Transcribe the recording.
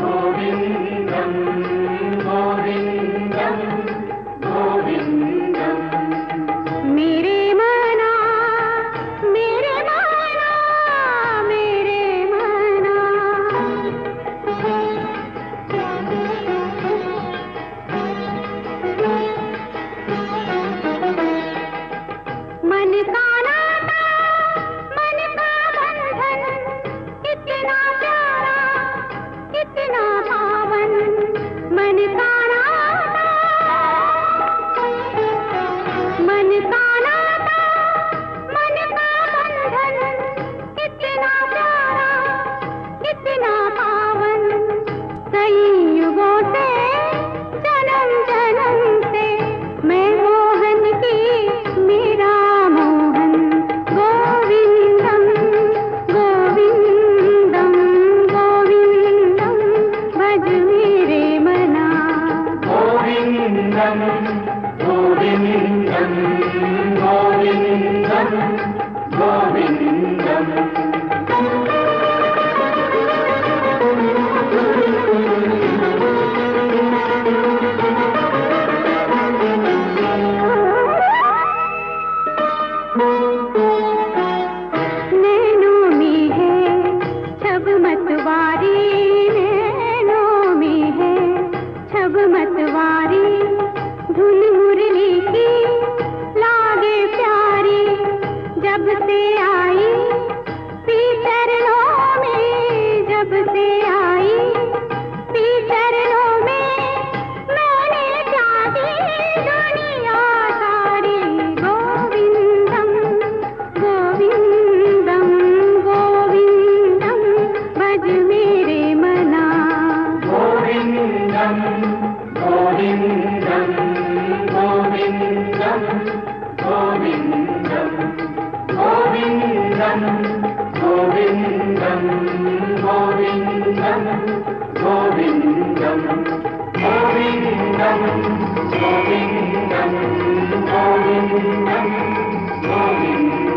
गोविन्दम्। जब से आई गोविन्दं गोविन्दं गोविन्दं गोविन्दं गोविन्दं गोविन्दं गोविन्दं गोविन्दम्।